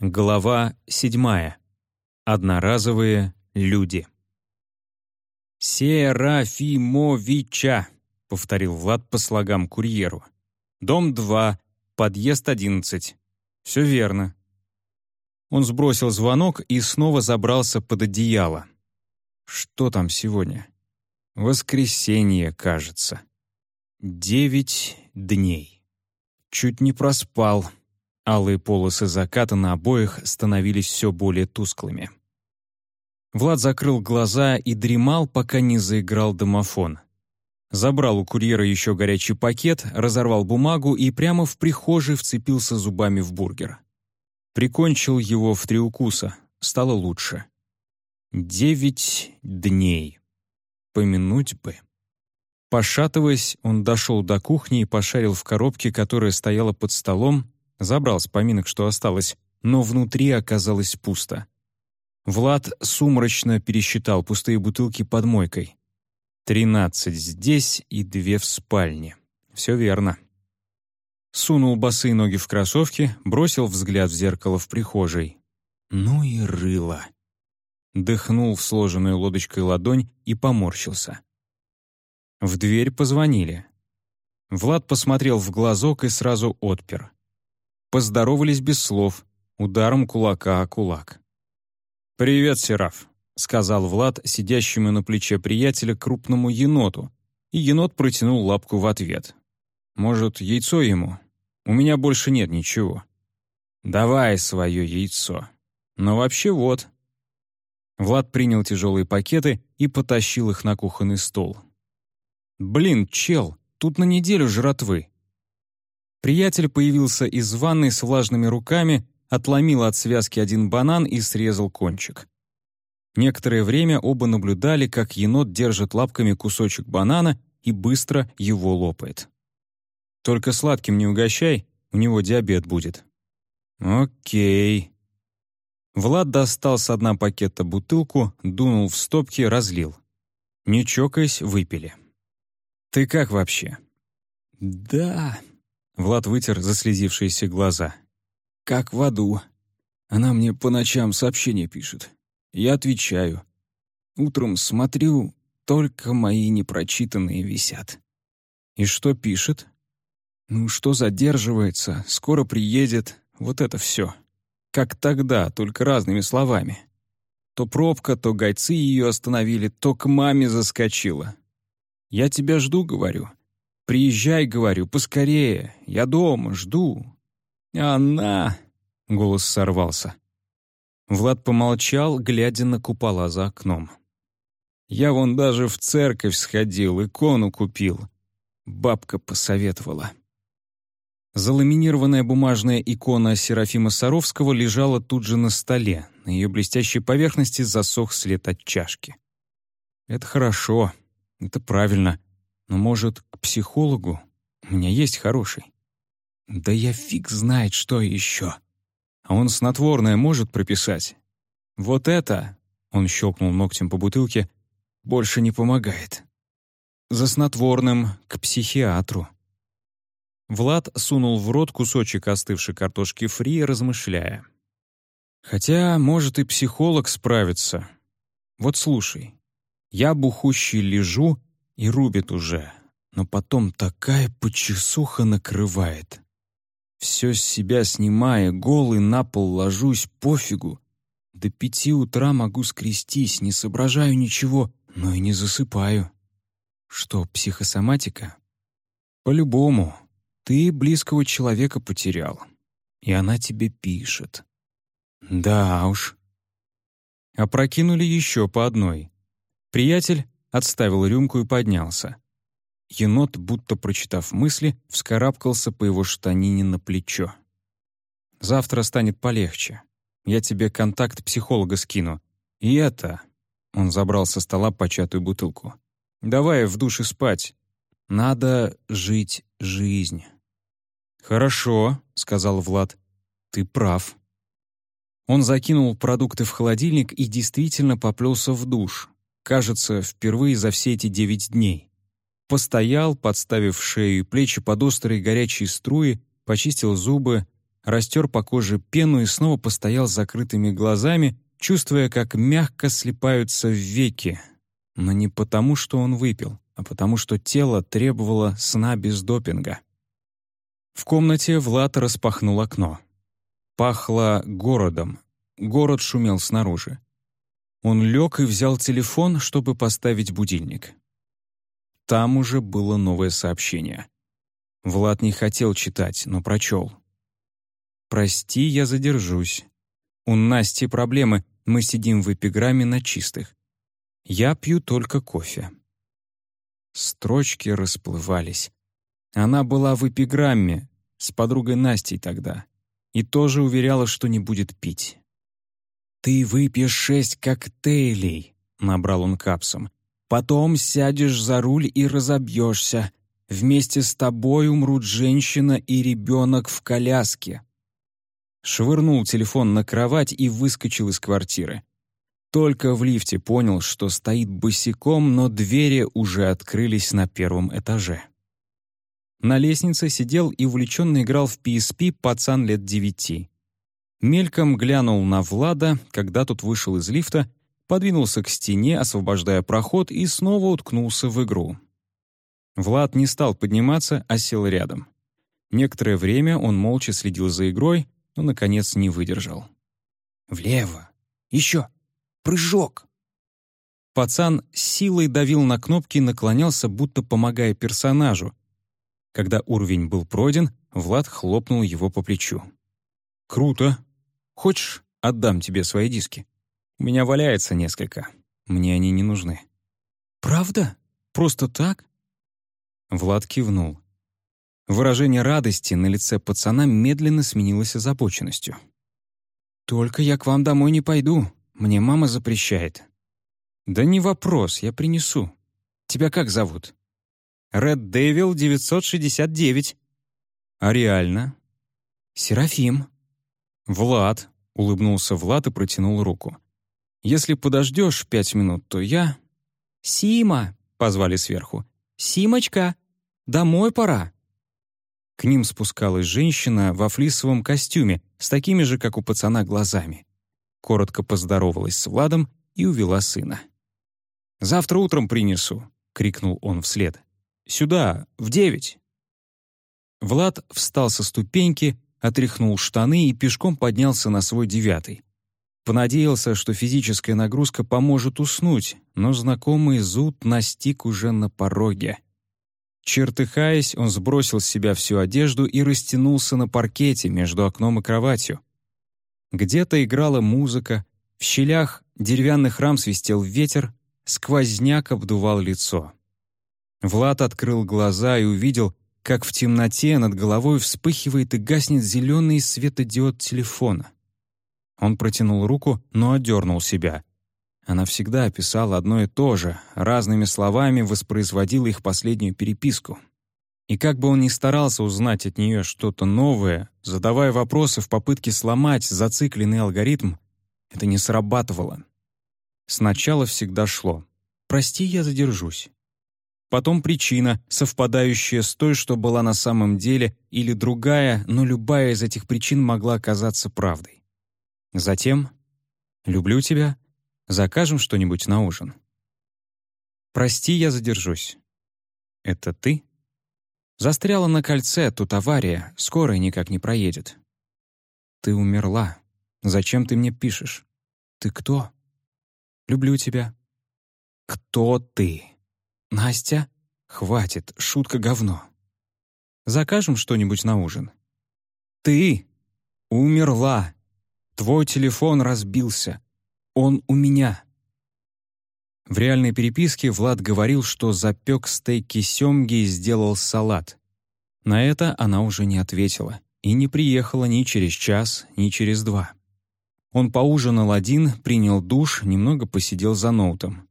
Глава седьмая. Одноразовые люди. «Серафимовича», — повторил Влад по слогам курьеру. «Дом 2, подъезд 11. Все верно». Он сбросил звонок и снова забрался под одеяло. Что там сегодня? Воскресенье, кажется. Девять дней. Чуть не проспал. Алые полосы заката на обоих становились все более тусклыми. Влад закрыл глаза и дремал, пока не заиграл домофон. Забрал у курьера еще горячий пакет, разорвал бумагу и прямо в прихожей вцепился зубами в бургер. Прикончил его в три укуса. Стало лучше. Девять дней. Помянуть бы. Пошатываясь, он дошел до кухни и пошарил в коробке, которая стояла под столом, Забрал с поминок, что осталось, но внутри оказалось пусто. Влад сумрачно пересчитал пустые бутылки под мойкой. Тринадцать здесь и две в спальне. Все верно. Сунул босые ноги в кроссовки, бросил взгляд в зеркало в прихожей. Ну и рыло. Дыхнул в сложенную лодочкой ладонь и поморщился. В дверь позвонили. Влад посмотрел в глазок и сразу отпер. Поздоровались без слов, ударом кулака о кулак. «Привет, Сераф», — сказал Влад, сидящему на плече приятеля, крупному еноту, и енот протянул лапку в ответ. «Может, яйцо ему? У меня больше нет ничего». «Давай свое яйцо. Но вообще вот». Влад принял тяжелые пакеты и потащил их на кухонный стол. «Блин, чел, тут на неделю жратвы. Приятель появился из ванной с влажными руками, отломил от связки один банан и срезал кончик. Некоторое время оба наблюдали, как енот держит лапками кусочек банана и быстро его лопает. «Только сладким не угощай, у него диабет будет». «Окей». Влад достал с дна пакета бутылку, дунул в стопки, разлил. Не чокаясь, выпили. «Ты как вообще?» «Да», Влад вытер заслезившиеся глаза. «Как в аду. Она мне по ночам сообщения пишет. Я отвечаю. Утром смотрю, только мои непрочитанные висят». «И что пишет?» «Ну, что задерживается, скоро приедет, вот это все. Как тогда, только разными словами. То пробка, то гайцы ее остановили, то к маме заскочила. Я тебя жду, говорю. «Приезжай, — говорю, — поскорее, я дома, жду». «Она...» — голос сорвался. Влад помолчал, глядя на купола за окном. «Я вон даже в церковь сходил, икону купил. Бабка посоветовала». Заламинированная бумажная икона Серафима Саровского лежала тут же на столе. На ее блестящей поверхности засох след от чашки. «Это хорошо. Это правильно. Но, может, к психологу? У меня есть хороший. Да я фиг знает, что еще. А он снотворное может прописать. Вот это, он щелкнул ногтем по бутылке, больше не помогает. За снотворным к психиатру. Влад сунул в рот кусочек остывшей картошки фри, размышляя. Хотя, может, и психолог справится. Вот слушай, я бухущий лежу и рубит уже, но потом такая почесуха накрывает. Все с себя снимая, голый на пол ложусь, пофигу. До пяти утра могу скрестись, не соображаю ничего, но и не засыпаю. Что, психосоматика? По-любому. Ты близкого человека потерял, и она тебе пишет. Да уж. Опрокинули еще по одной. Приятель отставил рюмку и поднялся. Енот, будто прочитав мысли, вскарабкался по его штанине на плечо. «Завтра станет полегче. Я тебе контакт психолога скину. И это...» Он забрал со стола початую бутылку. «Давай в душе спать. Надо жить жизнь». «Хорошо», — сказал Влад. «Ты прав». Он закинул продукты в холодильник и действительно поплелся в душ, кажется, впервые за все эти девять дней. Постоял, подставив шею и плечи под острые горячие струи, почистил зубы, растер по коже пену и снова постоял с закрытыми глазами, чувствуя, как мягко слипаются веки. Но не потому, что он выпил, а потому, что тело требовало сна без допинга. В комнате Влад распахнул окно. Пахло городом. Город шумел снаружи. Он лег и взял телефон, чтобы поставить будильник. Там уже было новое сообщение. Влад не хотел читать, но прочел. «Прости, я задержусь. У Насти проблемы, мы сидим в эпиграмме на чистых. Я пью только кофе». Строчки расплывались. Она была в эпиграмме, с подругой Настей тогда, и тоже уверяла, что не будет пить. «Ты выпьешь шесть коктейлей», — набрал он капсом. «Потом сядешь за руль и разобьешься. Вместе с тобой умрут женщина и ребенок в коляске». Швырнул телефон на кровать и выскочил из квартиры. Только в лифте понял, что стоит босиком, но двери уже открылись на первом этаже. На лестнице сидел и увлеченно играл в PSP пацан лет девяти. Мельком глянул на Влада, когда тот вышел из лифта, подвинулся к стене, освобождая проход, и снова уткнулся в игру. Влад не стал подниматься, а сел рядом. Некоторое время он молча следил за игрой, но, наконец, не выдержал. «Влево! Еще! Прыжок!» Пацан силой давил на кнопки и наклонялся, будто помогая персонажу, когда уровень был пройден, Влад хлопнул его по плечу. «Круто. Хочешь, отдам тебе свои диски? У меня валяется несколько. Мне они не нужны». «Правда? Просто так?» Влад кивнул. Выражение радости на лице пацана медленно сменилось озабоченностью. «Только я к вам домой не пойду. Мне мама запрещает». «Да не вопрос, я принесу. Тебя как зовут?» Red Devil 969. А реально? Серафим. Влад. Улыбнулся Влад и протянул руку. Если подождешь пять минут, то я... Сима, позвали сверху. Симочка, домой пора. К ним спускалась женщина во флисовом костюме с такими же, как у пацана, глазами. Коротко поздоровалась с Владом и увела сына. «Завтра утром принесу», — крикнул он вслед. Сюда, в девять». Влад встал со ступеньки, отряхнул штаны и пешком поднялся на свой девятый. Понадеялся, что физическая нагрузка поможет уснуть, но знакомый зуд настиг уже на пороге. Чертыхаясь, он сбросил с себя всю одежду и растянулся на паркете между окном и кроватью. Где-то играла музыка, в щелях деревянных рам свистел ветер, сквозняк обдувал лицо. Влад открыл глаза и увидел, как в темноте над головой вспыхивает и гаснет зеленый светодиод телефона. Он протянул руку, но отдернул себя. Она всегда описала одно и то же, разными словами воспроизводила их последнюю переписку. И как бы он ни старался узнать от нее что-то новое, задавая вопросы в попытке сломать зацикленный алгоритм, это не срабатывало. Сначала всегда шло «Прости, я задержусь» потом причина, совпадающая с той, что была на самом деле, или другая, но любая из этих причин могла оказаться правдой. Затем «Люблю тебя. Закажем что-нибудь на ужин». «Прости, я задержусь». «Это ты?» «Застряла на кольце, тут авария, скорая никак не проедет». «Ты умерла. Зачем ты мне пишешь? Ты кто?» «Люблю тебя». «Кто ты?» «Настя, хватит, шутка говно. Закажем что-нибудь на ужин?» «Ты умерла. Твой телефон разбился. Он у меня». В реальной переписке Влад говорил, что запек стейки семги и сделал салат. На это она уже не ответила и не приехала ни через час, ни через два. Он поужинал один, принял душ, немного посидел за ноутом.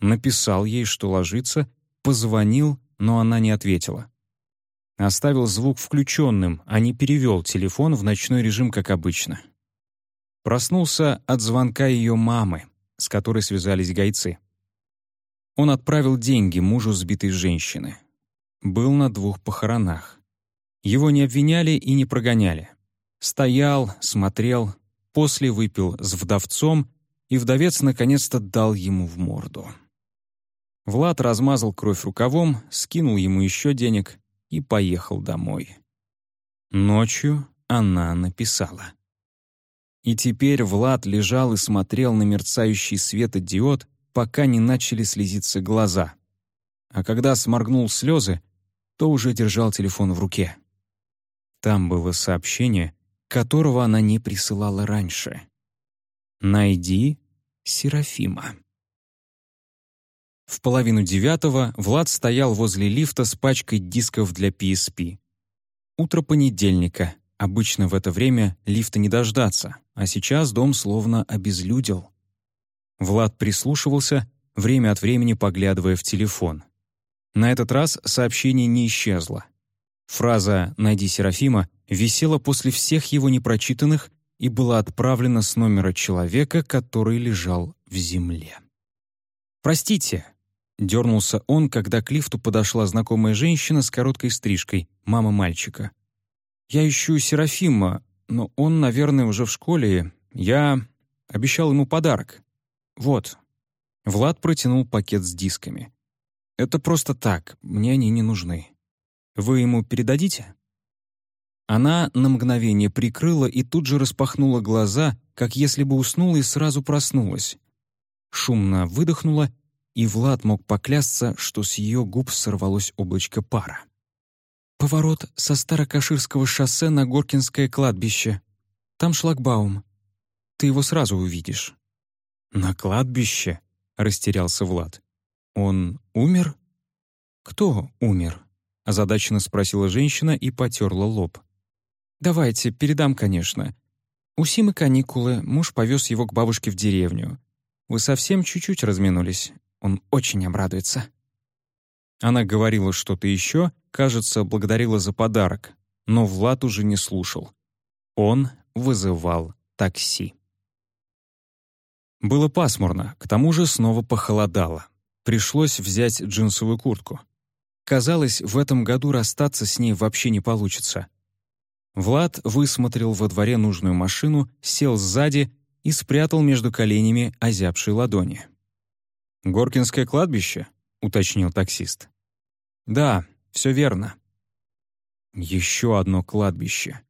Написал ей, что ложится, позвонил, но она не ответила. Оставил звук включенным, а не перевел телефон в ночной режим, как обычно. Проснулся от звонка ее мамы, с которой связались гайцы. Он отправил деньги мужу сбитой женщины. Был на двух похоронах. Его не обвиняли и не прогоняли. Стоял, смотрел, после выпил с вдовцом, и вдовец наконец-то дал ему в морду. Влад размазал кровь рукавом, скинул ему еще денег и поехал домой. Ночью она написала. И теперь Влад лежал и смотрел на мерцающий светодиод, пока не начали слезиться глаза. А когда сморгнул слезы, то уже держал телефон в руке. Там было сообщение, которого она не присылала раньше. «Найди Серафима». В половину девятого Влад стоял возле лифта с пачкой дисков для PSP. Утро понедельника. Обычно в это время лифта не дождаться, а сейчас дом словно обезлюдил. Влад прислушивался, время от времени поглядывая в телефон. На этот раз сообщение не исчезло. Фраза «Найди Серафима» висела после всех его непрочитанных и была отправлена с номера человека, который лежал в земле. «Простите», — дернулся он, когда к лифту подошла знакомая женщина с короткой стрижкой, мама мальчика. «Я ищу Серафима, но он, наверное, уже в школе. Я обещал ему подарок. Вот». Влад протянул пакет с дисками. «Это просто так, мне они не нужны. Вы ему передадите?» Она на мгновение прикрыла и тут же распахнула глаза, как если бы уснула и сразу проснулась. Шумно выдохнула, и Влад мог поклясться, что с ее губ сорвалось облачко пара. Поворот со Старокаширского шоссе на Горкинское кладбище. Там шлагбаум. Ты его сразу увидишь». «На кладбище?» — растерялся Влад. «Он умер?» «Кто умер?» — озадаченно спросила женщина и потерла лоб. «Давайте, передам, конечно. У Симы каникулы, муж повез его к бабушке в деревню. Вы совсем чуть-чуть разминулись. Он очень обрадуется». Она говорила что-то еще, кажется, благодарила за подарок, но Влад уже не слушал. Он вызывал такси. Было пасмурно, к тому же снова похолодало. Пришлось взять джинсовую куртку. Казалось, в этом году расстаться с ней вообще не получится. Влад высмотрел во дворе нужную машину, сел сзади и спрятал между коленями озябшие ладони. «Горкинское кладбище?» — уточнил таксист. «Да, все верно». Еще одно кладбище.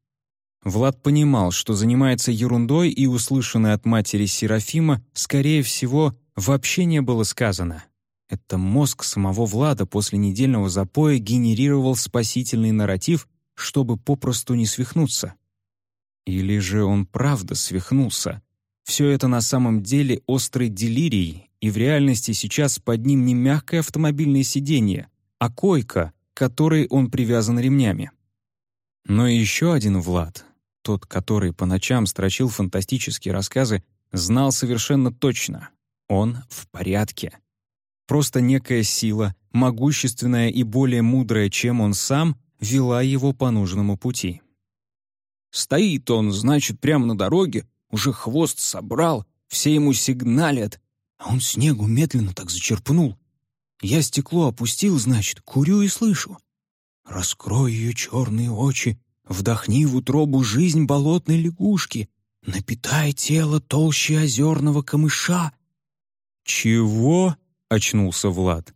Влад понимал, что занимается ерундой, и услышанное от матери Серафима, скорее всего, вообще не было сказано. Это мозг самого Влада после недельного запоя генерировал спасительный нарратив, чтобы попросту не свихнуться. Или же он правда свихнулся? Все это на самом деле острый делирий, и в реальности сейчас под ним не мягкое автомобильное сиденье, а койка, к которой он привязан ремнями. Но еще один Влад, тот, который по ночам строчил фантастические рассказы, знал совершенно точно — он в порядке. Просто некая сила, могущественная и более мудрая, чем он сам, вела его по нужному пути. Стоит он, значит, прямо на дороге, уже хвост собрал, все ему сигналят, а он снегу медленно так зачерпнул. Я стекло опустил, значит, курю и слышу. Раскрой ее черные очи, Вдохни в утробу жизнь болотной лягушки, напитай тело толще озерного камыша». «Чего?» — очнулся Влад.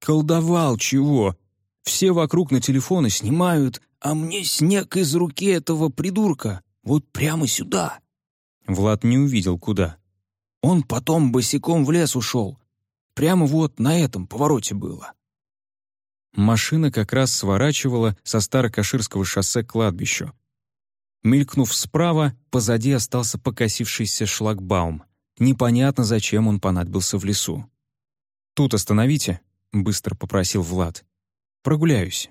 «Колдовал чего? Все вокруг на телефоны снимают, а мне снег из руки этого придурка, вот прямо сюда». Влад не увидел, куда. Он потом босиком в лес ушел. Прямо вот на этом повороте было. Машина как раз сворачивала со Старокаширского шоссе к кладбищу. Мелькнув справа, позади остался покосившийся шлагбаум. Непонятно, зачем он понадобился в лесу. «Тут остановите», — быстро попросил Влад. «Прогуляюсь».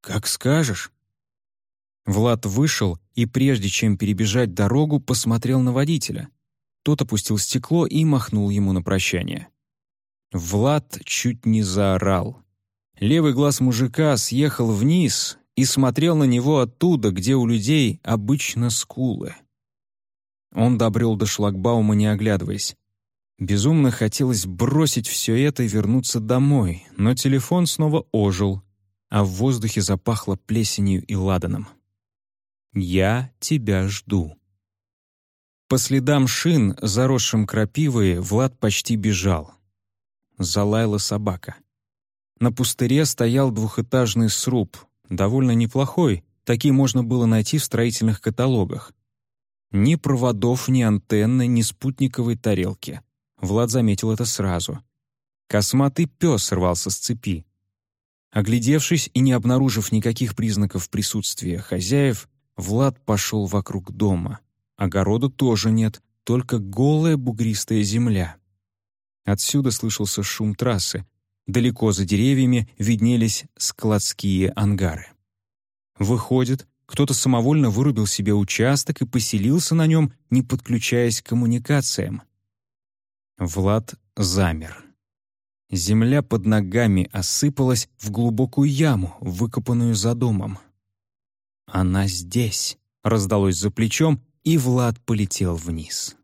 «Как скажешь». Влад вышел и, прежде чем перебежать дорогу, посмотрел на водителя. Тот опустил стекло и махнул ему на прощание. Влад чуть не заорал. Левый глаз мужика съехал вниз и смотрел на него оттуда, где у людей обычно скулы. Он добрел до шлагбаума, не оглядываясь. Безумно хотелось бросить все это и вернуться домой, но телефон снова ожил, а в воздухе запахло плесенью и ладаном. Я тебя жду». По следам шин, заросшим крапивой, Влад почти бежал. Залаяла собака. На пустыре стоял двухэтажный сруб, довольно неплохой, такие можно было найти в строительных каталогах. Ни проводов, ни антенны, ни спутниковой тарелки. Влад заметил это сразу. Косматый пес рвался с цепи. Оглядевшись и не обнаружив никаких признаков присутствия хозяев, Влад пошел вокруг дома. Огорода тоже нет, только голая бугристая земля. Отсюда слышался шум трассы. Далеко за деревьями виднелись складские ангары. Выходит, кто-то самовольно вырубил себе участок и поселился на нем, не подключаясь к коммуникациям. Влад замер. Земля под ногами осыпалась в глубокую яму, выкопанную за домом. «Она здесь», — раздалось за плечом, и Влад полетел вниз.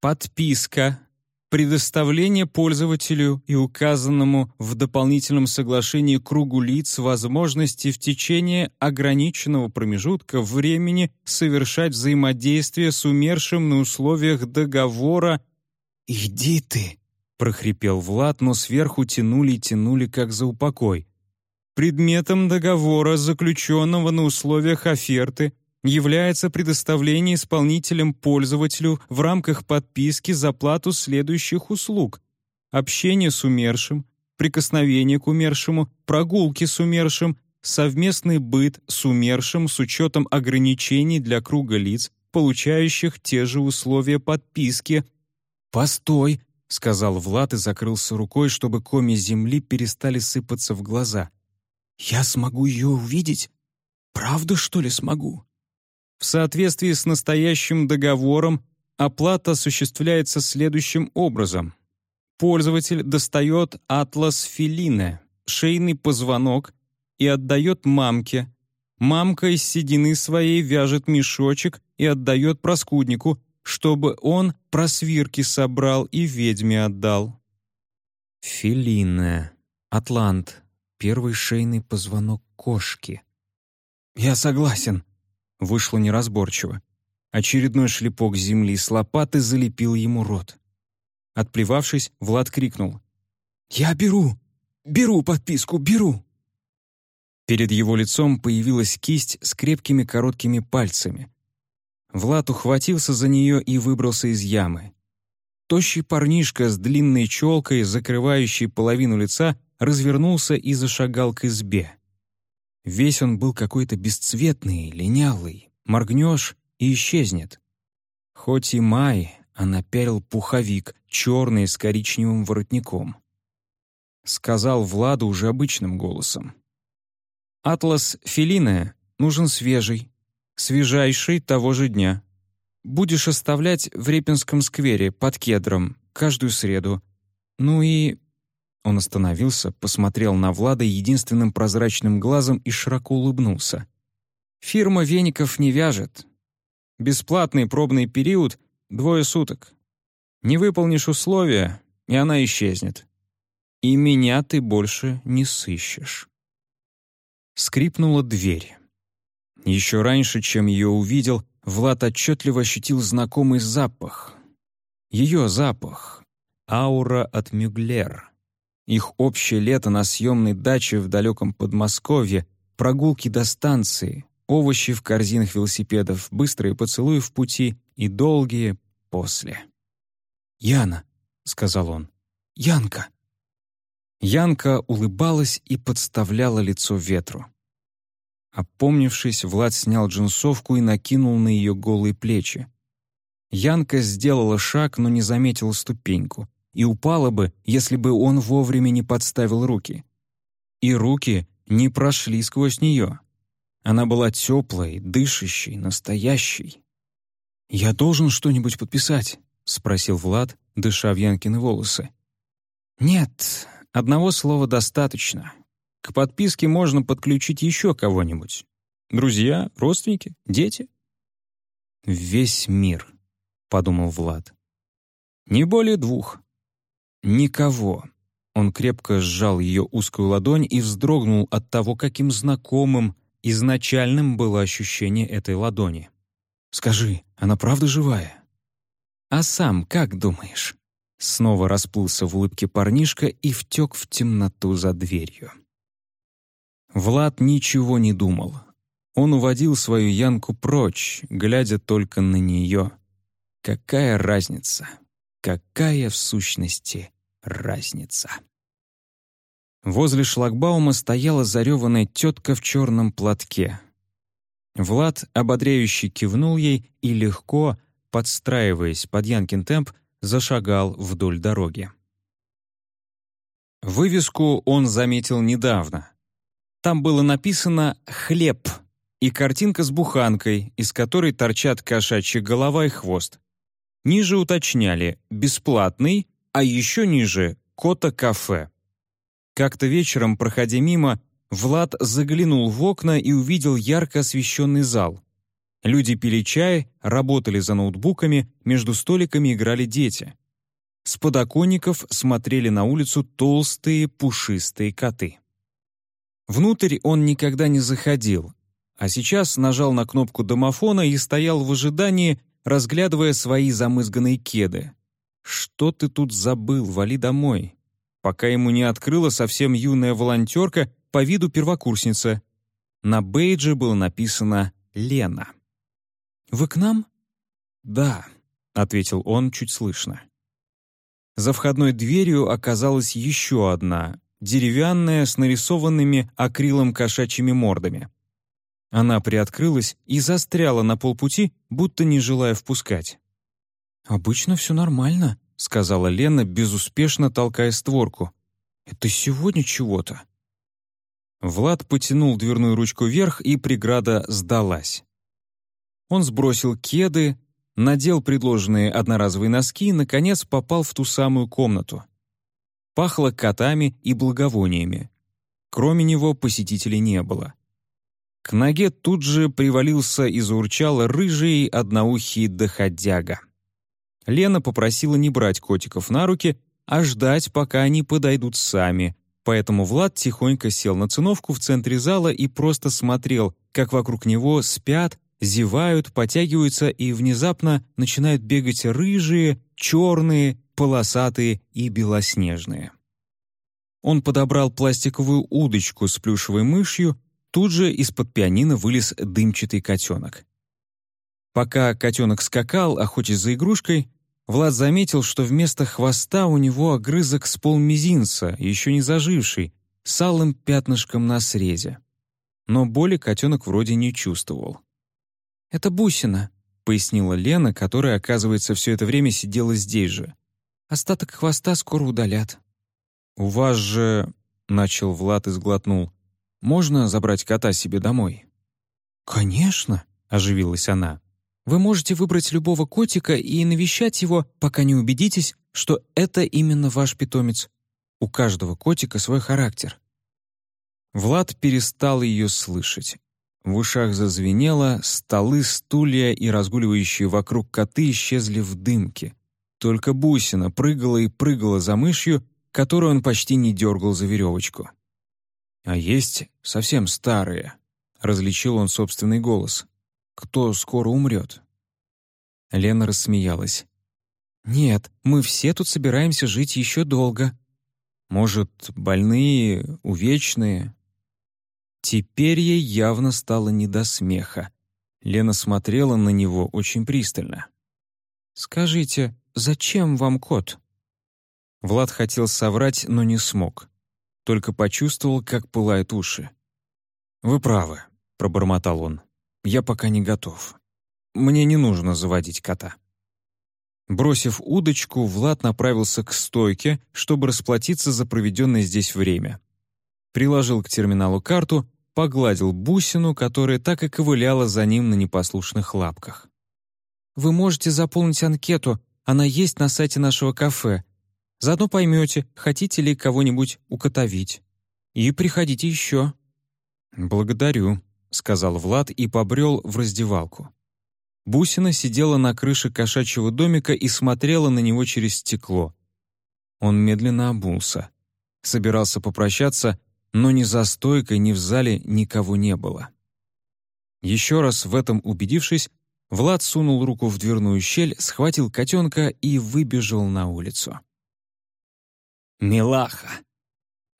Подписка. Предоставление пользователю и указанному в дополнительном соглашении кругу лиц возможности в течение ограниченного промежутка времени совершать взаимодействие с умершим на условиях договора «Иди ты!» — прохрипел Влад, но сверху тянули и тянули, как за упокой. Предметом договора, заключенного на условиях оферты, является предоставление исполнителем пользователю в рамках подписки за плату следующих услуг общение с умершим, прикосновение к умершему, прогулки с умершим, совместный быт с умершим с учетом ограничений для круга лиц, получающих те же условия подписки. «Постой!» — сказал Влад и закрылся рукой, чтобы коми земли перестали сыпаться в глаза. «Я смогу ее увидеть? Правда, что ли, смогу?» В соответствии с настоящим договором оплата осуществляется следующим образом. Пользователь достает атлас филина, шейный позвонок, и отдает мамке. Мамка из седины своей вяжет мешочек и отдает проскуднику, чтобы он просвирки собрал и ведьме отдал. Филина, Атлант, первый шейный позвонок кошки. «Я согласен», Вышло неразборчиво. Очередной шлепок земли с лопаты залепил ему рот. Отплевавшись, Влад крикнул. «Я беру! Беру подписку, беру!» Перед его лицом появилась кисть с крепкими короткими пальцами. Влад ухватился за нее и выбрался из ямы. Тощий парнишка с длинной челкой, закрывающей половину лица, развернулся и зашагал к избе. Весь он был какой-то бесцветный, линялый. Моргнешь — и исчезнет. Хоть и май, а напялил пуховик, черный с коричневым воротником. Сказал Владу уже обычным голосом. «Атлас Филиная нужен свежий, свежайший того же дня. Будешь оставлять в Репинском сквере под кедром каждую среду. Ну и он остановился, посмотрел на Влада единственным прозрачным глазом и широко улыбнулся. «Фирма веников не вяжет. Бесплатный пробный период — двое суток. Не выполнишь условия, и она исчезнет. И меня ты больше не сыщешь». Скрипнула дверь. Еще раньше, чем ее увидел, Влад отчетливо ощутил знакомый запах. Ее запах. Аура от Мюглер. Их общее лето на съемной даче в далеком Подмосковье, прогулки до станции, овощи в корзинах велосипедов, быстрые поцелуи в пути и долгие после. «Яна», — сказал он, — «Янка». Янка улыбалась и подставляла лицо ветру. Опомнившись, Влад снял джинсовку и накинул на ее голые плечи. Янка сделала шаг, но не заметила ступеньку и упала бы, если бы он вовремя не подставил руки. И руки не прошли сквозь нее. Она была теплой, дышащей, настоящей. «Я должен что-нибудь подписать?» — спросил Влад, дыша в Янкины волосы. «Нет, одного слова достаточно. К подписке можно подключить еще кого-нибудь. Друзья, родственники, дети?» «Весь мир», — подумал Влад. «Не более двух. Никого. Он крепко сжал ее узкую ладонь и вздрогнул от того, каким знакомым, изначальным было ощущение этой ладони. «Скажи, она правда живая?» «А сам как думаешь?» Снова расплылся в улыбке парнишка и втек в темноту за дверью. Влад ничего не думал. Он уводил свою Янку прочь, глядя только на нее. Какая разница? Какая в сущности разница? Возле шлагбаума стояла зареванная тетка в черном платке. Влад ободряюще кивнул ей и легко, подстраиваясь под Янкин темп, зашагал вдоль дороги. Вывеску он заметил недавно. Там было написано «Хлеб» и картинка с буханкой, из которой торчат кошачья голова и хвост. Ниже уточняли «бесплатный», а еще ниже «кота-кафе». Как-то вечером, проходя мимо, Влад заглянул в окна и увидел ярко освещенный зал. Люди пили чай, работали за ноутбуками, между столиками играли дети. С подоконников смотрели на улицу толстые пушистые коты. Внутрь он никогда не заходил, а сейчас нажал на кнопку домофона и стоял в ожидании, разглядывая свои замызганные кеды. «Что ты тут забыл? Вали домой!» Пока ему не открыла совсем юная волонтерка по виду первокурсница. На бейдже было написано «Лена». «Вы к нам?» «Да», — ответил он чуть слышно. За входной дверью оказалась еще одна, деревянная, с нарисованными акрилом кошачьими мордами. Она приоткрылась и застряла на полпути, будто не желая впускать. «Обычно все нормально», — сказала Лена, безуспешно толкая створку. «Это сегодня чего-то». Влад потянул дверную ручку вверх, и преграда сдалась. Он сбросил кеды, надел предложенные одноразовые носки и, наконец, попал в ту самую комнату. Пахло котами и благовониями. Кроме него посетителей не было. К ноге тут же привалился и заурчал рыжий одноухий доходяга. Лена попросила не брать котиков на руки, а ждать, пока они подойдут сами, поэтому Влад тихонько сел на циновку в центре зала и просто смотрел, как вокруг него спят, зевают, потягиваются и внезапно начинают бегать рыжие, черные, полосатые и белоснежные. Он подобрал пластиковую удочку с плюшевой мышью, тут же из-под пианино вылез дымчатый котенок. Пока котенок скакал, охотясь за игрушкой, Влад заметил, что вместо хвоста у него огрызок с полмизинца, еще не заживший, с алым пятнышком на срезе. Но боли котенок вроде не чувствовал. «Это бусина», — пояснила Лена, которая, оказывается, все это время сидела здесь же. «Остаток хвоста скоро удалят». «У вас же...» — начал Влад и сглотнул. «Можно забрать кота себе домой?» «Конечно», — оживилась она. Вы можете выбрать любого котика и навещать его, пока не убедитесь, что это именно ваш питомец. У каждого котика свой характер». Влад перестал ее слышать. В ушах зазвенело, столы, стулья и разгуливающие вокруг коты исчезли в дымке. Только бусина прыгала и прыгала за мышью, которую он почти не дергал за веревочку. «А есть совсем старые», — различил он собственный голос кто скоро умрет. Лена рассмеялась. «Нет, мы все тут собираемся жить еще долго. Может, больные, увечные?» Теперь ей явно стало не до смеха. Лена смотрела на него очень пристально. «Скажите, зачем вам кот?» Влад хотел соврать, но не смог. Только почувствовал, как пылают уши. «Вы правы», — пробормотал он я пока не готов. Мне не нужно заводить кота». Бросив удочку, Влад направился к стойке, чтобы расплатиться за проведенное здесь время. Приложил к терминалу карту, погладил бусину, которая так и ковыляла за ним на непослушных лапках. «Вы можете заполнить анкету, она есть на сайте нашего кафе. Заодно поймете, хотите ли кого-нибудь укотовить. И приходите еще». «Благодарю», — сказал Влад и побрел в раздевалку. Бусина сидела на крыше кошачьего домика и смотрела на него через стекло. Он медленно обулся. Собирался попрощаться, но ни за стойкой, ни в зале никого не было. Еще раз в этом убедившись, Влад сунул руку в дверную щель, схватил котенка и выбежал на улицу. «Милаха!»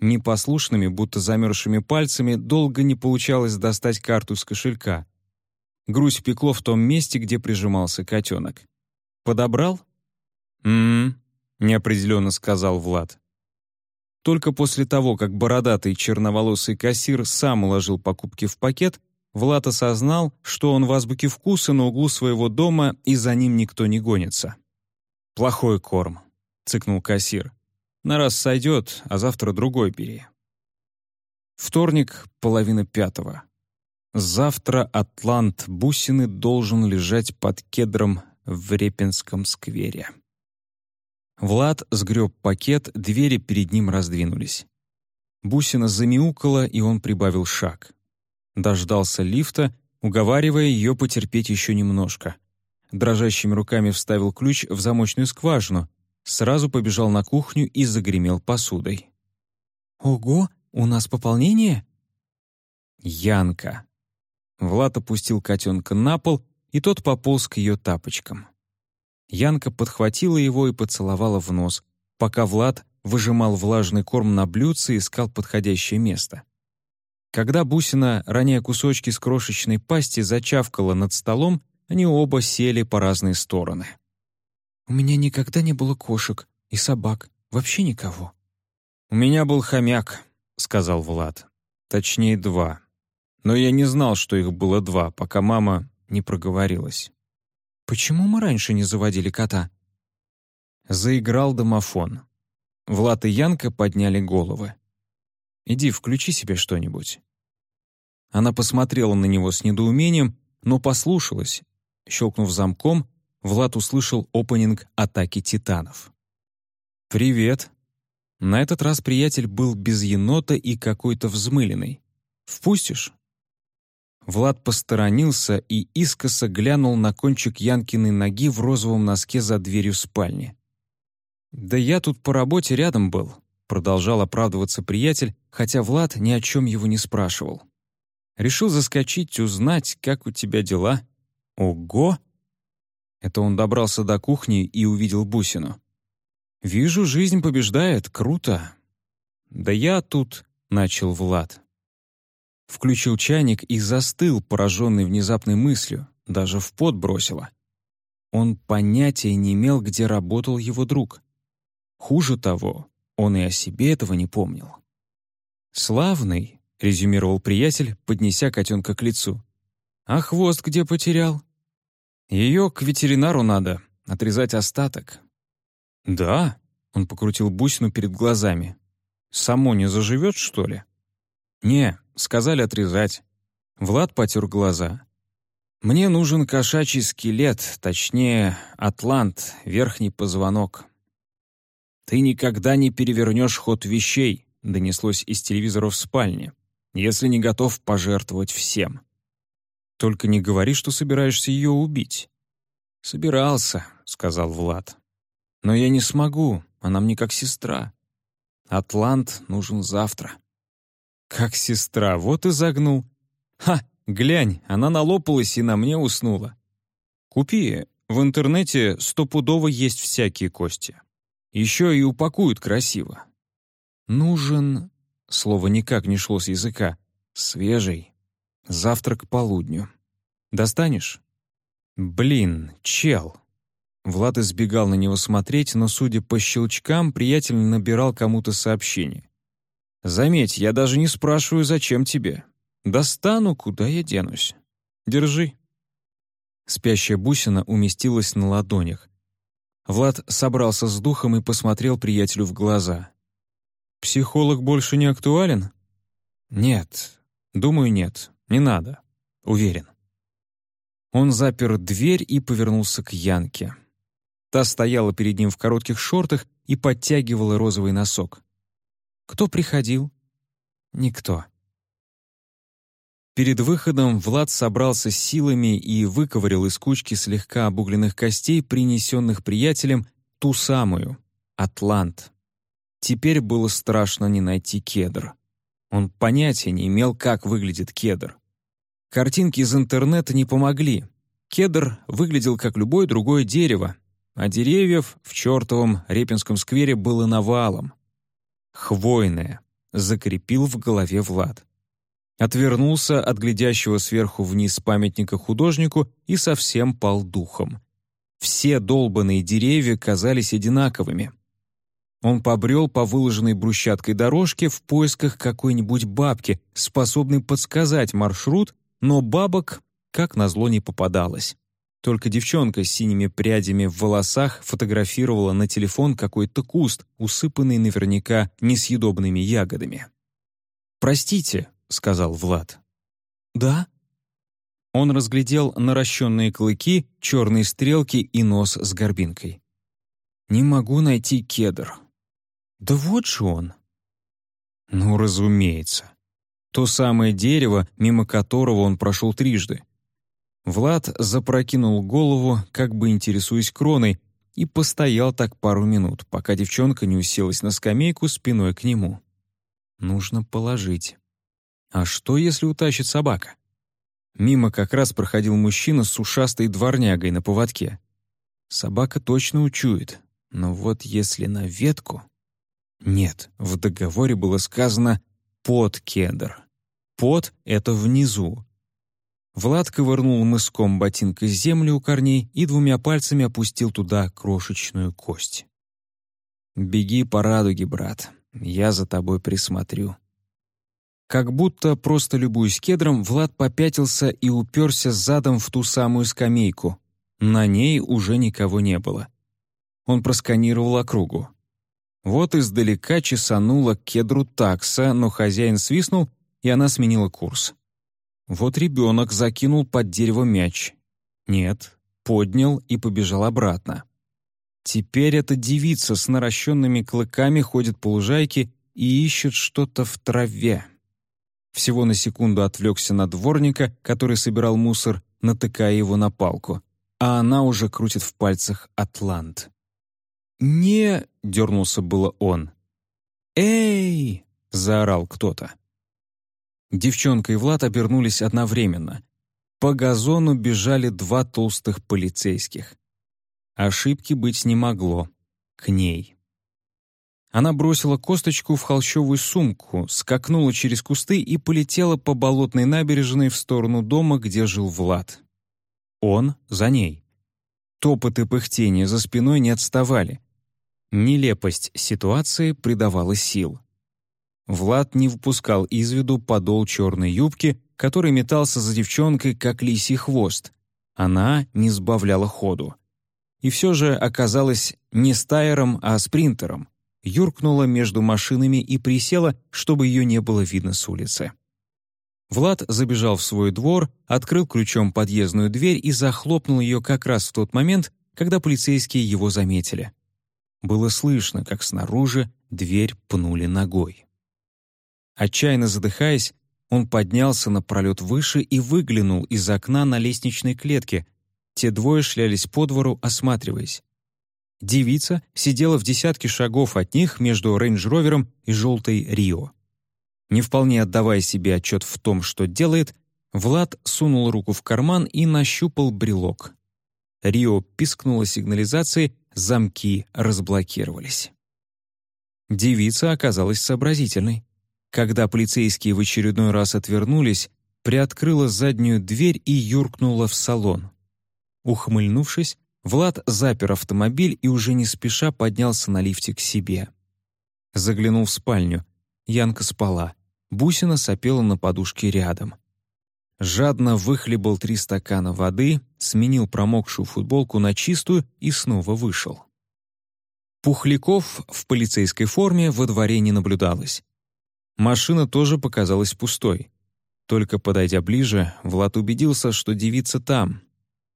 Непослушными, будто замерзшими пальцами, долго не получалось достать карту с кошелька. Грусть пекло в том месте, где прижимался котенок. «Подобрал?» «М-м-м», неопределенно сказал Влад. Только после того, как бородатый черноволосый кассир сам уложил покупки в пакет, Влад осознал, что он в азбуке вкуса на углу своего дома, и за ним никто не гонится. «Плохой корм», — цыкнул кассир. «На раз сойдет, а завтра другой бери». Вторник, половина пятого. Завтра Атлант Бусины должен лежать под кедром в Репинском сквере. Влад сгреб пакет, двери перед ним раздвинулись. Бусина замяукала, и он прибавил шаг. Дождался лифта, уговаривая ее потерпеть еще немножко. Дрожащими руками вставил ключ в замочную скважину, сразу побежал на кухню и загремел посудой. «Ого, у нас пополнение?» «Янка». Влад опустил котенка на пол, и тот пополз к ее тапочкам. Янка подхватила его и поцеловала в нос, пока Влад выжимал влажный корм на блюдце и искал подходящее место. Когда бусина, роняя кусочки с крошечной пасти, зачавкала над столом, они оба сели по разные стороны. «У меня никогда не было кошек и собак, вообще никого». «У меня был хомяк», — сказал Влад. «Точнее, два. Но я не знал, что их было два, пока мама не проговорилась». «Почему мы раньше не заводили кота?» Заиграл домофон. Влад и Янка подняли головы. Иди, включи себе что-нибудь». Она посмотрела на него с недоумением, но послушалась. Щелкнув замком, Влад услышал опенинг «Атаки титанов». «Привет». На этот раз приятель был без енота и какой-то взмыленный. «Впустишь?» Влад посторонился и искоса глянул на кончик Янкиной ноги в розовом носке за дверью спальни. «Да я тут по работе рядом был», Продолжал оправдываться приятель, хотя Влад ни о чем его не спрашивал. «Решил заскочить, узнать, как у тебя дела. Ого!» Это он добрался до кухни и увидел бусину. «Вижу, жизнь побеждает. Круто!» «Да я тут...» — начал Влад. Включил чайник и застыл, пораженный внезапной мыслью, даже в пот бросило. Он понятия не имел, где работал его друг. Хуже того, он и о себе этого не помнил. «Славный», — резюмировал приятель, поднеся котенка к лицу. «А хвост где потерял?» «Ее к ветеринару надо, отрезать остаток». «Да?» — он покрутил бусину перед глазами. «Само не заживет, что ли?» «Не, сказали отрезать». Влад потер глаза. «Мне нужен кошачий скелет, точнее, атлант, верхний позвонок. «Ты никогда не перевернешь ход вещей», — донеслось из телевизора в спальне, «если не готов пожертвовать всем». «Только не говори, что собираешься ее убить». «Собирался», — сказал Влад. «Но я не смогу, она мне как сестра. Атлант нужен завтра». «Как сестра, вот и загнул. Ха, глянь, она налопалась и на мне уснула. Купи, в интернете стопудово есть всякие кости. Еще и упакуют красиво. Нужен... Слово никак не шло с языка. Свежий. Завтрак к полудню. Достанешь? Блин, чел. Влад избегал на него смотреть, но, судя по щелчкам, приятель набирал кому-то сообщение. «Заметь, я даже не спрашиваю, зачем тебе. Достану, куда я денусь. Держи». Спящая бусина уместилась на ладонях. Влад собрался с духом и посмотрел приятелю в глаза. «Психолог больше не актуален?» «Нет. Думаю, нет. Не надо. Уверен». Он запер дверь и повернулся к Янке. Та стояла перед ним в коротких шортах и подтягивала розовый носок. «Кто приходил?» «Никто». Перед выходом Влад собрался с силами и выковырял из кучки слегка обугленных костей, принесенных приятелем, ту самую — Атлант. Теперь было страшно не найти кедр. Он понятия не имел, как выглядит кедр. Картинки из интернета не помогли. Кедр выглядел как любое другое дерево, а деревьев в чертовом Репинском сквере было навалом. «Хвойное», — закрепил в голове Влад. Отвернулся от глядящего сверху вниз памятника художнику и совсем пал духом. Все долбанные деревья казались одинаковыми. Он побрел по выложенной брусчаткой дорожке в поисках какой-нибудь бабки, способной подсказать маршрут, но бабок, как назло, не попадалось. Только девчонка с синими прядями в волосах фотографировала на телефон какой-то куст, усыпанный наверняка несъедобными ягодами. «Простите», — сказал Влад. «Да?» Он разглядел наращенные клыки, черные стрелки и нос с горбинкой. «Не могу найти кедр». «Да вот же он». «Ну, разумеется. То самое дерево, мимо которого он прошел трижды. Влад запрокинул голову, как бы интересуясь кроной, и постоял так пару минут, пока девчонка не уселась на скамейку спиной к нему. Нужно положить. А что, если утащит собака? Мимо как раз проходил мужчина с ушастой дворнягой на поводке. Собака точно учует, но вот если на ветку... Нет, в договоре было сказано «под кедр». «Под» — это внизу. Влад ковырнул мыском ботинка землю у корней и двумя пальцами опустил туда крошечную кость. «Беги по радуге, брат, я за тобой присмотрю». Как будто просто любуясь кедром, Влад попятился и уперся задом в ту самую скамейку. На ней уже никого не было. Он просканировал округу. Вот издалека чесанула кедру такса, но хозяин свистнул, и она сменила курс. Вот ребенок закинул под дерево мяч. Нет, поднял и побежал обратно. Теперь эта девица с наращенными клыками ходит по лужайке и ищет что-то в траве. Всего на секунду отвлекся на дворника, который собирал мусор, натыкая его на палку, а она уже крутит в пальцах атлант. «Не...» — дернулся было он. «Эй!» — заорал кто-то. Девчонка и Влад обернулись одновременно. По газону бежали два толстых полицейских. Ошибки быть не могло. К ней. Она бросила косточку в холщовую сумку, скакнула через кусты и полетела по болотной набережной в сторону дома, где жил Влад. Он за ней. Топот и пыхтение за спиной не отставали. Нелепость ситуации придавала сил. Влад не выпускал из виду подол черной юбки, который метался за девчонкой, как лисий хвост. Она не сбавляла ходу. И все же оказалась не стайером, а спринтером юркнула между машинами и присела, чтобы ее не было видно с улицы. Влад забежал в свой двор, открыл ключом подъездную дверь и захлопнул ее как раз в тот момент, когда полицейские его заметили. Было слышно, как снаружи дверь пнули ногой. Отчаянно задыхаясь, он поднялся на пролет выше и выглянул из окна на лестничной клетке. Те двое шлялись по двору, осматриваясь. Девица сидела в десятке шагов от них между рейндж-ровером и желтой Рио. Не вполне отдавая себе отчет в том, что делает, Влад сунул руку в карман и нащупал брелок. Рио пискнула сигнализацией, замки разблокировались. Девица оказалась сообразительной. Когда полицейские в очередной раз отвернулись, приоткрыла заднюю дверь и юркнула в салон. Ухмыльнувшись, Влад запер автомобиль и уже не спеша поднялся на лифте к себе. Заглянул в спальню. Янка спала. Бусина сопела на подушке рядом. Жадно выхлебал три стакана воды, сменил промокшую футболку на чистую и снова вышел. Пухляков в полицейской форме во дворе не наблюдалось. Машина тоже показалась пустой. Только подойдя ближе, Влад убедился, что девица там,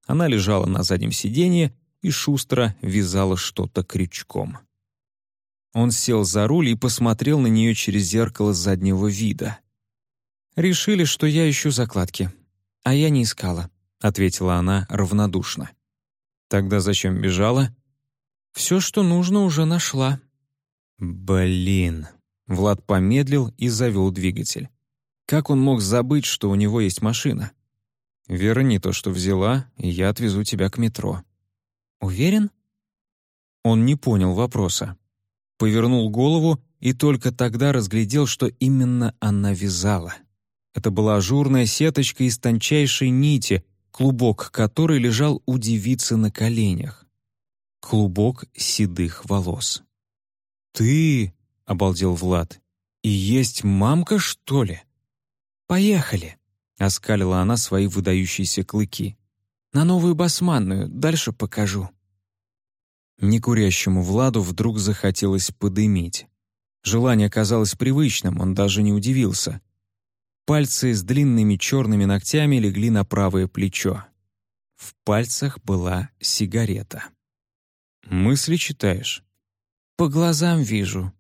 она лежала на заднем сиденье и шустро вязала что-то крючком. Он сел за руль и посмотрел на нее через зеркало заднего вида. «Решили, что я ищу закладки. А я не искала», — ответила она равнодушно. «Тогда зачем бежала?» «Все, что нужно, уже нашла». «Блин». Влад помедлил и завел двигатель. Как он мог забыть, что у него есть машина? Верни то, что взяла, и я отвезу тебя к метро». «Уверен?» Он не понял вопроса. Повернул голову и только тогда разглядел, что именно она вязала. Это была ажурная сеточка из тончайшей нити, клубок которой лежал у девицы на коленях. Клубок седых волос. «Ты...» — обалдел Влад. «И есть мамка, что ли?» «Поехали!» — оскалила она свои выдающиеся клыки. «На новую басманную, дальше покажу». Некурящему Владу вдруг захотелось подымить. Желание казалось привычным, он даже не удивился. Пальцы с длинными черными ногтями легли на правое плечо. В пальцах была сигарета. «Мысли читаешь?» «По глазам вижу».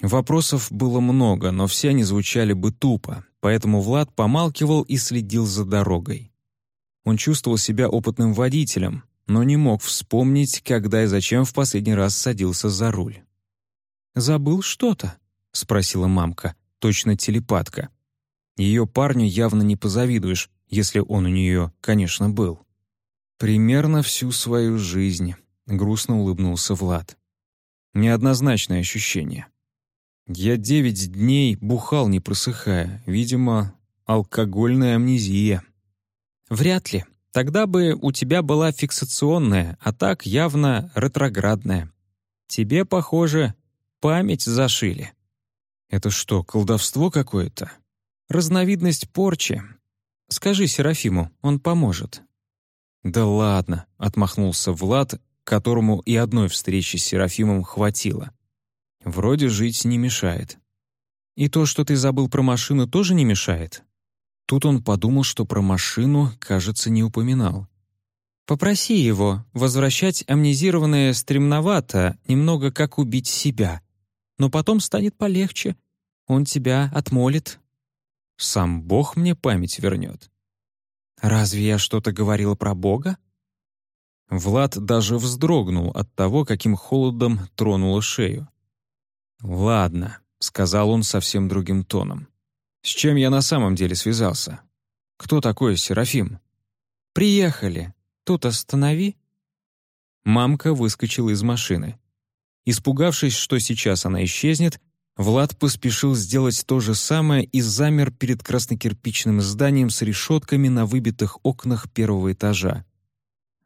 Вопросов было много, но все они звучали бы тупо, поэтому Влад помалкивал и следил за дорогой. Он чувствовал себя опытным водителем, но не мог вспомнить, когда и зачем в последний раз садился за руль. «Забыл что-то?» — спросила мамка, точно телепатка. Ее парню явно не позавидуешь, если он у нее, конечно, был. «Примерно всю свою жизнь», — грустно улыбнулся Влад. «Неоднозначное ощущение. Я девять дней бухал, не просыхая. Видимо, алкогольная амнезия». «Вряд ли. Тогда бы у тебя была фиксационная, а так явно ретроградная. Тебе, похоже, память зашили». «Это что, колдовство какое-то?» «Разновидность порчи. Скажи Серафиму, он поможет». «Да ладно», — отмахнулся Влад, которому и одной встречи с Серафимом хватило. «Вроде жить не мешает». «И то, что ты забыл про машину, тоже не мешает?» Тут он подумал, что про машину, кажется, не упоминал. «Попроси его возвращать амнезированное стремновато, немного как убить себя. Но потом станет полегче. Он тебя отмолит». «Сам Бог мне память вернет». «Разве я что-то говорила про Бога?» Влад даже вздрогнул от того, каким холодом тронула шею. «Ладно», — сказал он совсем другим тоном. «С чем я на самом деле связался? Кто такой Серафим?» «Приехали. Тут останови». Мамка выскочила из машины. Испугавшись, что сейчас она исчезнет, Влад поспешил сделать то же самое и замер перед краснокирпичным зданием с решетками на выбитых окнах первого этажа.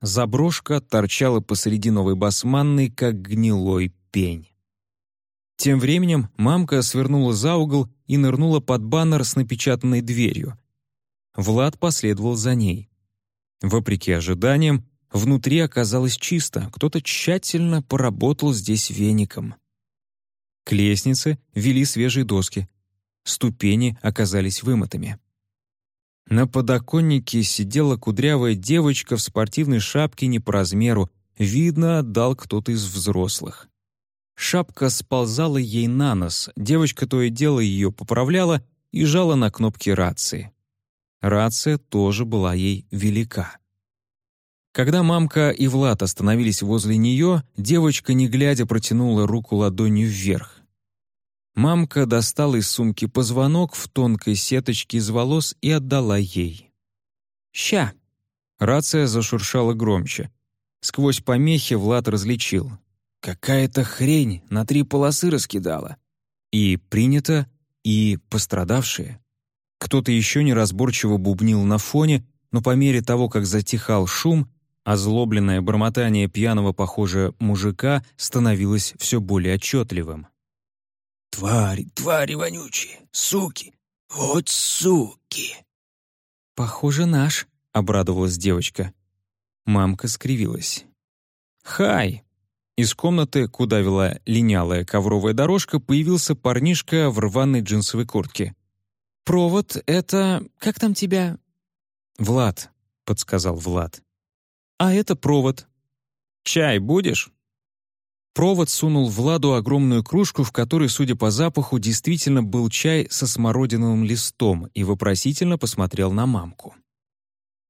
Заброшка торчала посреди новой басманной, как гнилой пень. Тем временем мамка свернула за угол и нырнула под баннер с напечатанной дверью. Влад последовал за ней. Вопреки ожиданиям, внутри оказалось чисто, кто-то тщательно поработал здесь веником. К лестнице вели свежие доски. Ступени оказались вымытыми. На подоконнике сидела кудрявая девочка в спортивной шапке не по размеру, видно, отдал кто-то из взрослых. Шапка сползала ей на нос, девочка то и дело ее поправляла и жала на кнопки рации. Рация тоже была ей велика. Когда мамка и Влад остановились возле нее, девочка, не глядя, протянула руку ладонью вверх. Мамка достала из сумки позвонок в тонкой сеточке из волос и отдала ей. «Ща!» Рация зашуршала громче. Сквозь помехи Влад различил. «Какая-то хрень на три полосы раскидала». И принято, и пострадавшие. Кто-то еще неразборчиво бубнил на фоне, но по мере того, как затихал шум, озлобленное бормотание пьяного, похоже, мужика становилось все более отчетливым. Твари, твари вонючие, суки, вот суки!» «Похоже, наш», — обрадовалась девочка. Мамка скривилась. «Хай!» Из комнаты, куда вела линялая ковровая дорожка, появился парнишка в рваной джинсовой куртке. «Провод — это... как там тебя?» «Влад», — подсказал Влад. «А это провод». «Чай будешь?» Провод сунул Владу огромную кружку, в которой, судя по запаху, действительно был чай со смородиновым листом и вопросительно посмотрел на мамку.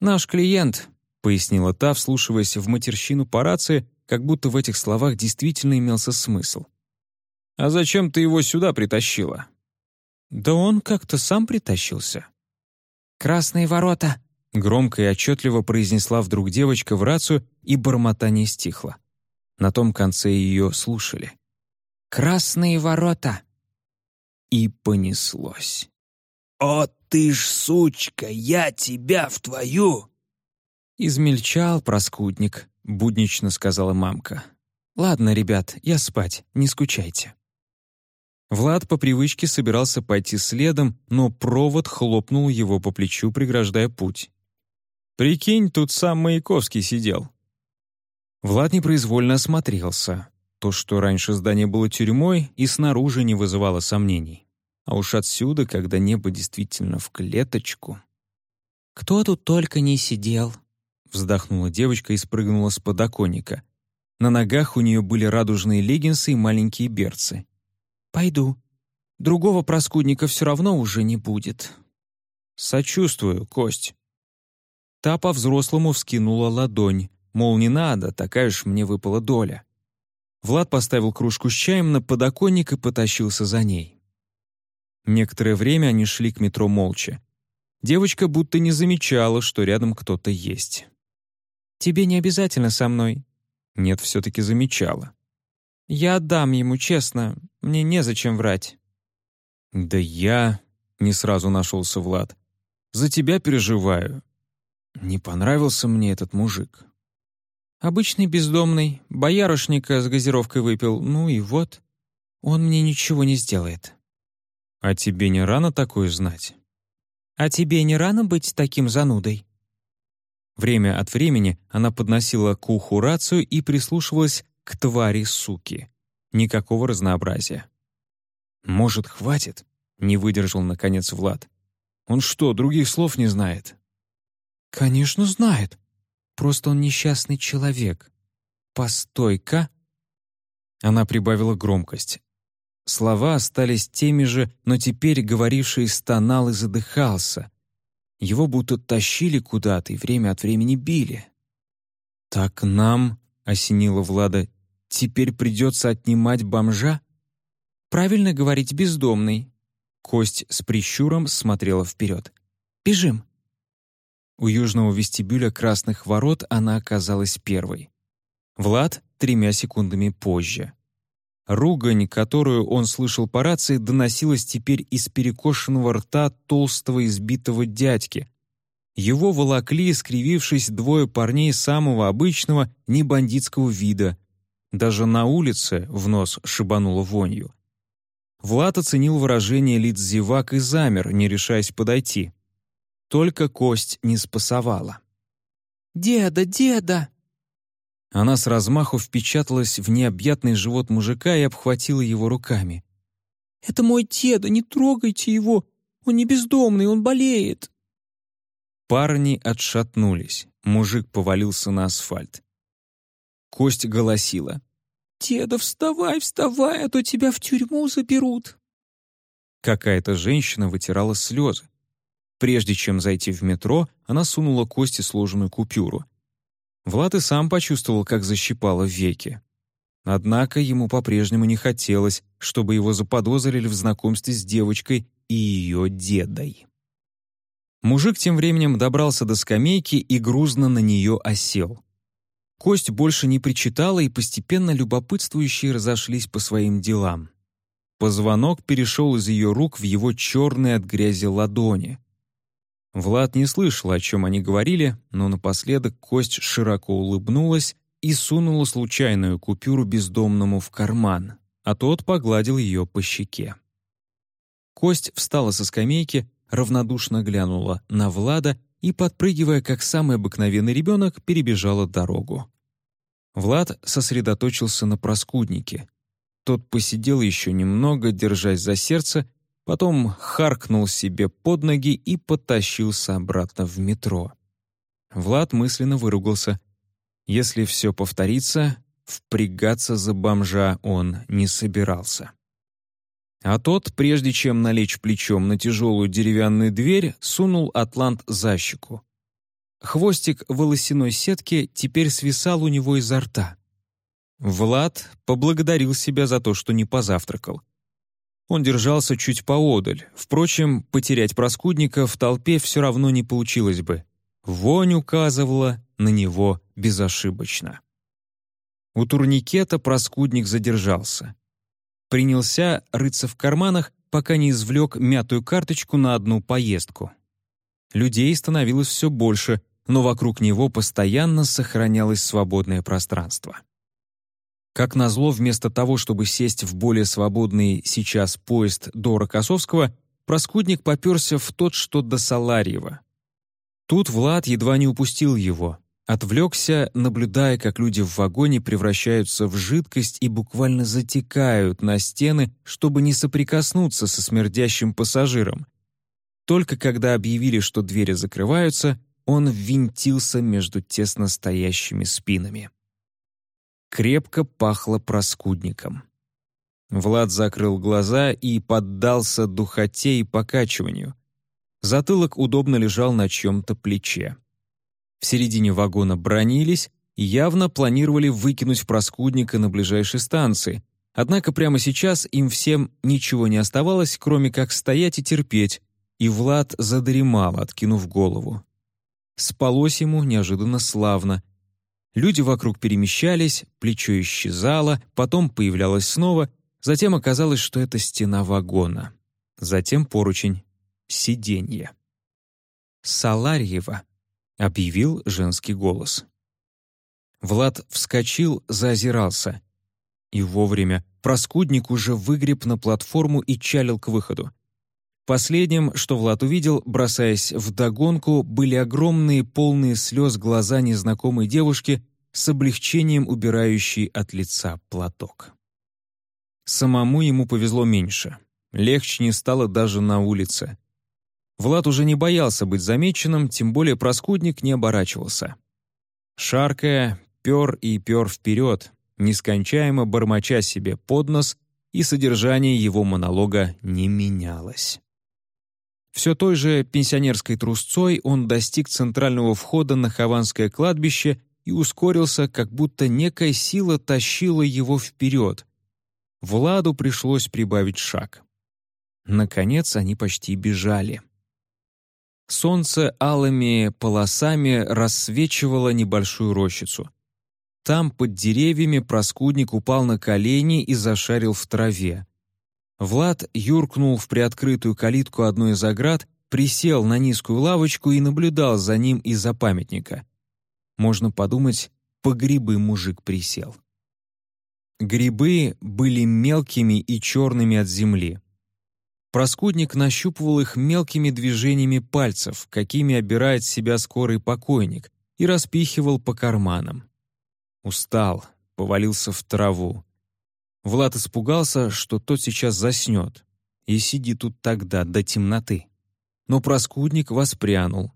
«Наш клиент», — пояснила та, вслушиваясь в матерщину по рации, как будто в этих словах действительно имелся смысл. «А зачем ты его сюда притащила?» «Да он как-то сам притащился». «Красные ворота», — громко и отчетливо произнесла вдруг девочка в рацию, и бормотание стихло. На том конце ее слушали. «Красные ворота!» И понеслось. «О ты ж, сучка, я тебя в твою!» «Измельчал, проскудник», — буднично сказала мамка. «Ладно, ребят, я спать, не скучайте». Влад по привычке собирался пойти следом, но провод хлопнул его по плечу, преграждая путь. «Прикинь, тут сам Маяковский сидел». Влад непроизвольно осмотрелся. То, что раньше здание было тюрьмой, и снаружи не вызывало сомнений. А уж отсюда, когда небо действительно в клеточку. «Кто тут только не сидел», — вздохнула девочка и спрыгнула с подоконника. На ногах у нее были радужные леггинсы и маленькие берцы. «Пойду. Другого проскудника все равно уже не будет». «Сочувствую, Кость». Та по-взрослому вскинула ладонь, мол, не надо, такая уж мне выпала доля. Влад поставил кружку с чаем на подоконник и потащился за ней. Некоторое время они шли к метро молча. Девочка будто не замечала, что рядом кто-то есть. «Тебе не обязательно со мной». Нет, все-таки замечала. «Я отдам ему, честно. Мне незачем врать». «Да я...» — не сразу нашелся Влад. «За тебя переживаю. Не понравился мне этот мужик». «Обычный бездомный, боярышника с газировкой выпил, ну и вот. Он мне ничего не сделает». «А тебе не рано такое знать?» «А тебе не рано быть таким занудой?» Время от времени она подносила к уху рацию и прислушивалась к твари суки. Никакого разнообразия. «Может, хватит?» — не выдержал, наконец, Влад. «Он что, других слов не знает?» «Конечно, знает. Просто он несчастный человек. Постой-ка!» Она прибавила громкость. Слова остались теми же, но теперь говоривший стонал и задыхался. Его будто тащили куда-то и время от времени били. «Так нам», — осенила Влада, — «теперь придется отнимать бомжа?» «Правильно говорить бездомный». Кость с прищуром смотрела вперед. «Бежим». У южного вестибюля красных ворот она оказалась первой. Влад — тремя секундами позже. Ругань, которую он слышал по рации, доносилась теперь из перекошенного рта толстого избитого дядьки. Его волокли, скривившись, двое парней самого обычного, не бандитского вида. Даже на улице в нос шибануло вонью. Влад оценил выражение лиц зевак и замер, не решаясь подойти. Только кость не спасовала. «Деда, деда!» Она с размаху впечаталась в необъятный живот мужика и обхватила его руками. «Это мой деда, не трогайте его! Он не бездомный, он болеет!» Парни отшатнулись. Мужик повалился на асфальт. Кость голосила. «Деда, вставай, вставай, а то тебя в тюрьму заберут!» Какая-то женщина вытирала слезы. Прежде чем зайти в метро, она сунула Косте сложенную купюру — Влад и сам почувствовал, как защипало веки. Однако ему по-прежнему не хотелось, чтобы его заподозрили в знакомстве с девочкой и ее дедой. Мужик тем временем добрался до скамейки и грузно на нее осел. Кость больше не причитала, и постепенно любопытствующие разошлись по своим делам. Позвонок перешел из ее рук в его черные от грязи ладони. Влад не слышал, о чем они говорили, но напоследок Кость широко улыбнулась и сунула случайную купюру бездомному в карман, а тот погладил ее по щеке. Кость встала со скамейки, равнодушно глянула на Влада и, подпрыгивая, как самый обыкновенный ребенок, перебежала дорогу. Влад сосредоточился на проскуднике. Тот посидел еще немного, держась за сердце, потом харкнул себе под ноги и потащился обратно в метро. Влад мысленно выругался. Если все повторится, впрягаться за бомжа он не собирался. А тот, прежде чем налечь плечом на тяжелую деревянную дверь, сунул атлант за щеку. Хвостик волосяной сетки теперь свисал у него изо рта. Влад поблагодарил себя за то, что не позавтракал. Он держался чуть поодаль. Впрочем, потерять проскудника в толпе все равно не получилось бы. Вонь указывала на него безошибочно. У турникета проскудник задержался. Принялся рыться в карманах, пока не извлек мятую карточку на одну поездку. Людей становилось все больше, но вокруг него постоянно сохранялось свободное пространство. Как назло, вместо того, чтобы сесть в более свободный сейчас поезд до Рокоссовского, проскудник попёрся в тот, что до Саларьева. Тут Влад едва не упустил его. Отвлекся, наблюдая, как люди в вагоне превращаются в жидкость и буквально затекают на стены, чтобы не соприкоснуться со смердящим пассажиром. Только когда объявили, что двери закрываются, он ввинтился между тесно стоящими спинами. Крепко пахло проскудником. Влад закрыл глаза и поддался духоте и покачиванию. Затылок удобно лежал на чьем-то плече. В середине вагона бронились и явно планировали выкинуть проскудника на ближайшей станции. Однако прямо сейчас им всем ничего не оставалось, кроме как стоять и терпеть, и Влад задремал, откинув голову. Спалось ему неожиданно славно. Люди вокруг перемещались, плечо исчезало, потом появлялось снова, затем оказалось, что это стена вагона. Затем поручень, сиденье. «Саларьева», — объявил женский голос. Влад вскочил, заозирался. И вовремя проскудник уже выгреб на платформу и чалил к выходу. Последним, что Влад увидел, бросаясь в догонку, были огромные, полные слез глаза незнакомой девушки с облегчением убирающей от лица платок. Самому ему повезло меньше. Легче не стало даже на улице. Влад уже не боялся быть замеченным, тем более проскудник не оборачивался. Шаркая, пер и пер вперед, нескончаемо бормоча себе под нос, и содержание его монолога не менялось. Все той же пенсионерской трусцой он достиг центрального входа на Хованское кладбище и ускорился, как будто некая сила тащила его вперед. Владу пришлось прибавить шаг. Наконец они почти бежали. Солнце алыми полосами рассвечивало небольшую рощицу. Там, под деревьями, проскудник упал на колени и зашарил в траве. Влад юркнул в приоткрытую калитку одной из оград, присел на низкую лавочку и наблюдал за ним из-за памятника. Можно подумать, по грибы мужик присел. Грибы были мелкими и черными от земли. Проскудник нащупывал их мелкими движениями пальцев, какими обирает себя скорый покойник, и распихивал по карманам. Устал, повалился в траву. Влад испугался, что тот сейчас заснет, и сиди тут тогда до темноты. Но проскудник воспрянул.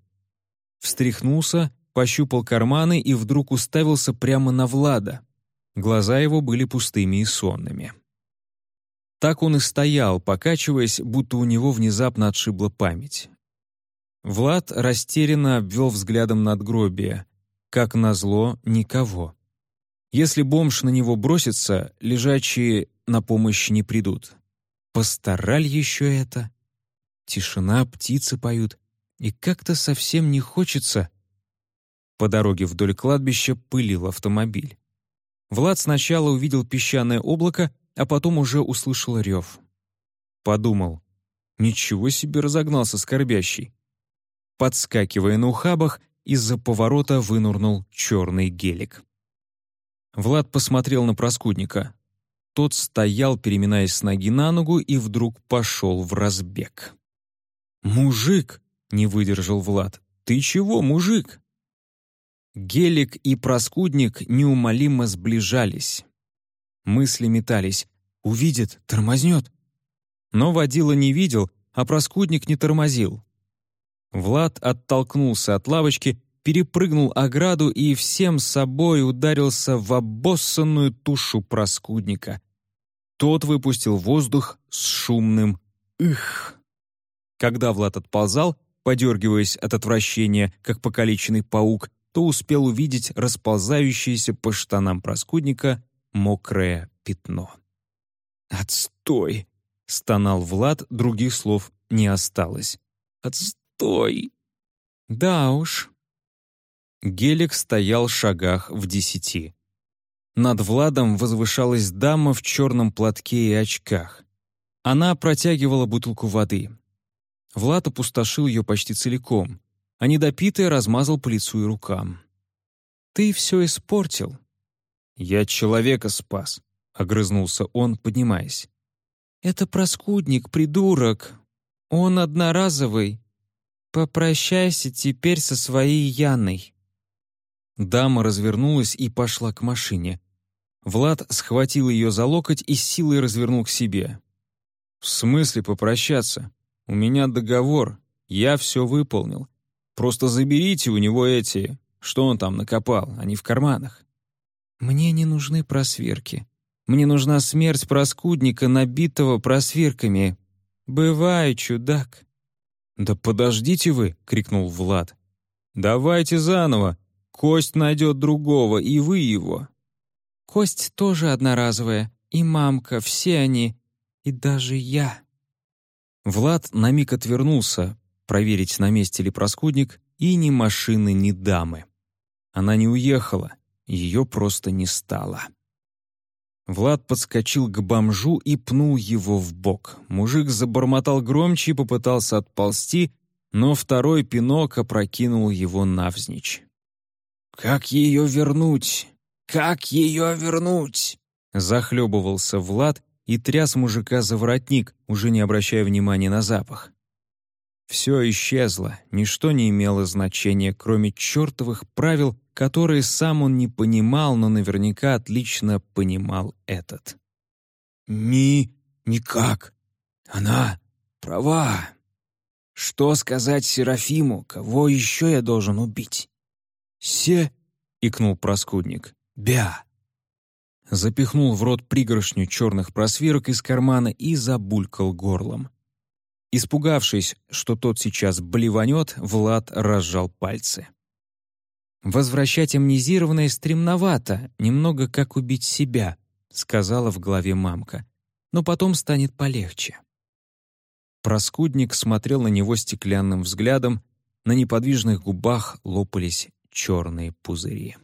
Встряхнулся, пощупал карманы и вдруг уставился прямо на Влада. Глаза его были пустыми и сонными. Так он и стоял, покачиваясь, будто у него внезапно отшибла память. Влад растерянно обвел взглядом надгробие. Как назло, никого. Если бомж на него бросится, лежачие на помощь не придут. Постараль еще это. Тишина, птицы поют. И как-то совсем не хочется. По дороге вдоль кладбища пылил автомобиль. Влад сначала увидел песчаное облако, а потом уже услышал рев. Подумал, ничего себе разогнался скорбящий. Подскакивая на ухабах, из-за поворота вынурнул черный гелик. Влад посмотрел на проскудника. Тот стоял, переминаясь с ноги на ногу, и вдруг пошел в разбег. «Мужик!» — не выдержал Влад. «Ты чего, мужик?» Гелик и проскудник неумолимо сближались. Мысли метались. «Увидит, тормознет». Но водила не видел, а проскудник не тормозил. Влад оттолкнулся от лавочки, перепрыгнул ограду и всем собой ударился в обоссанную тушу проскудника. Тот выпустил воздух с шумным «ых». Когда Влад отползал, подергиваясь от отвращения, как покалеченный паук, то успел увидеть расползающееся по штанам проскудника мокрое пятно. «Отстой!» — стонал Влад, других слов не осталось. «Отстой!» «Да уж, Гелик стоял в шагах в десяти. Над Владом возвышалась дама в черном платке и очках. Она протягивала бутылку воды. Влад опустошил ее почти целиком, а недопитое размазал по лицу и рукам. «Ты все испортил». «Я человека спас», — огрызнулся он, поднимаясь. «Это проскудник, придурок. Он одноразовый. Попрощайся теперь со своей Яной». Дама развернулась и пошла к машине. Влад схватил ее за локоть и силой развернул к себе. «В смысле попрощаться? У меня договор, я все выполнил. Просто заберите у него эти, что он там накопал, они в карманах». «Мне не нужны просверки. Мне нужна смерть проскудника, набитого просверками. Бывай, чудак». «Да подождите вы!» — крикнул Влад. «Давайте заново. Кость найдет другого, и вы его». «Кость тоже одноразовая. И мамка, все они. И даже я». Влад на миг отвернулся, проверить, на месте ли проскудник, и ни машины, ни дамы. Она не уехала, ее просто не стало. Влад подскочил к бомжу и пнул его в бок. Мужик забормотал громче и попытался отползти, но второй пинок опрокинул его навзничь. «Как ее вернуть? Как ее вернуть?» Захлебывался Влад и тряс мужика за воротник, уже не обращая внимания на запах. Все исчезло, ничто не имело значения, кроме чертовых правил, которые сам он не понимал, но наверняка отлично понимал этот. «Ни... никак. Она права. Что сказать Серафиму? Кого еще я должен убить?» «Се...» — икнул проскудник. «Бя...» Запихнул в рот пригоршню черных просвирок из кармана и забулькал горлом. Испугавшись, что тот сейчас блеванет, Влад разжал пальцы. «Возвращать амнезированное стремновато, немного как убить себя», сказала в голове мамка. «Но потом станет полегче». Проскудник смотрел на него стеклянным взглядом, на неподвижных губах лопались черные пузыри.